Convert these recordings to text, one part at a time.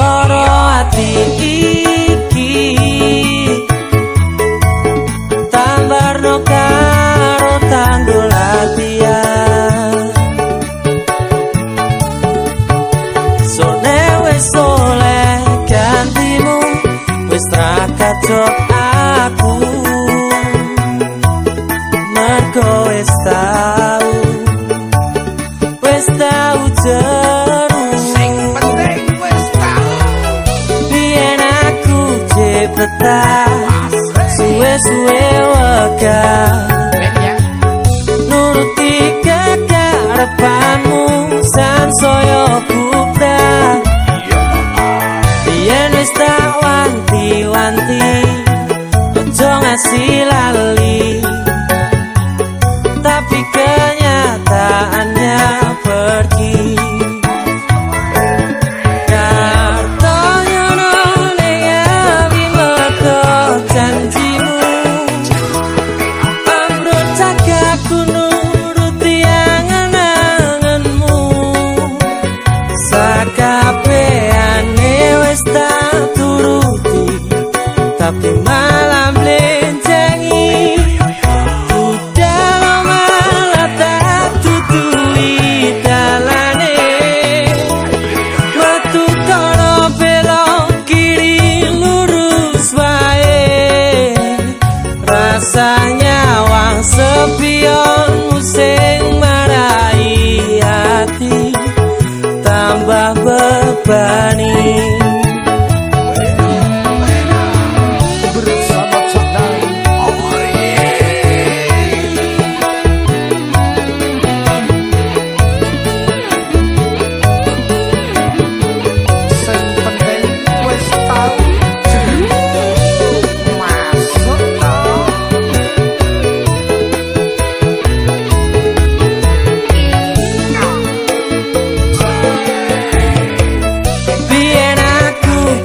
Loro hati iki. Tambarno karo tanggul latihan Sone wis soleh gantimu Wis trakacok Tapi malam blencengi. Udah malah tak tutui dalane. Metu kono belok kiri lurus wae. Rasanya wang sepion musing marai hati. Tambah bebani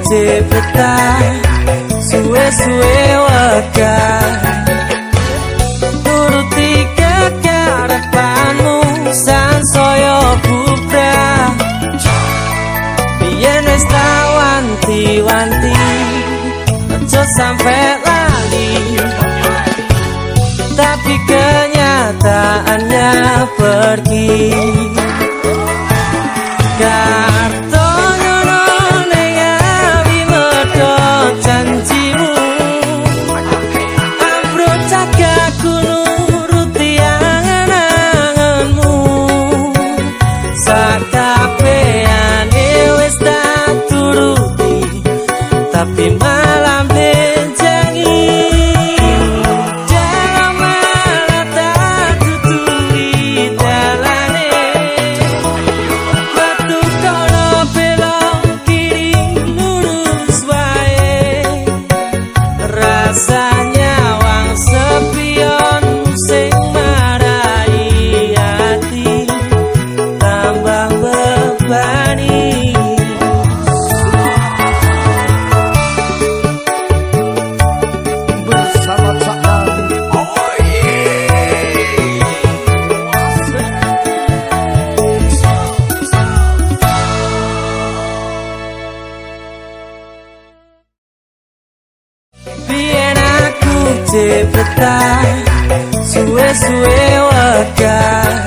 aku cepetan Suwe-suwe wega Nuruti kekarepanmu San soyo bubra Biyen wis tak wanti-wanti Ojo sampe lali. Tapi kenyataannya pergi cepetan suwe-suwe wakar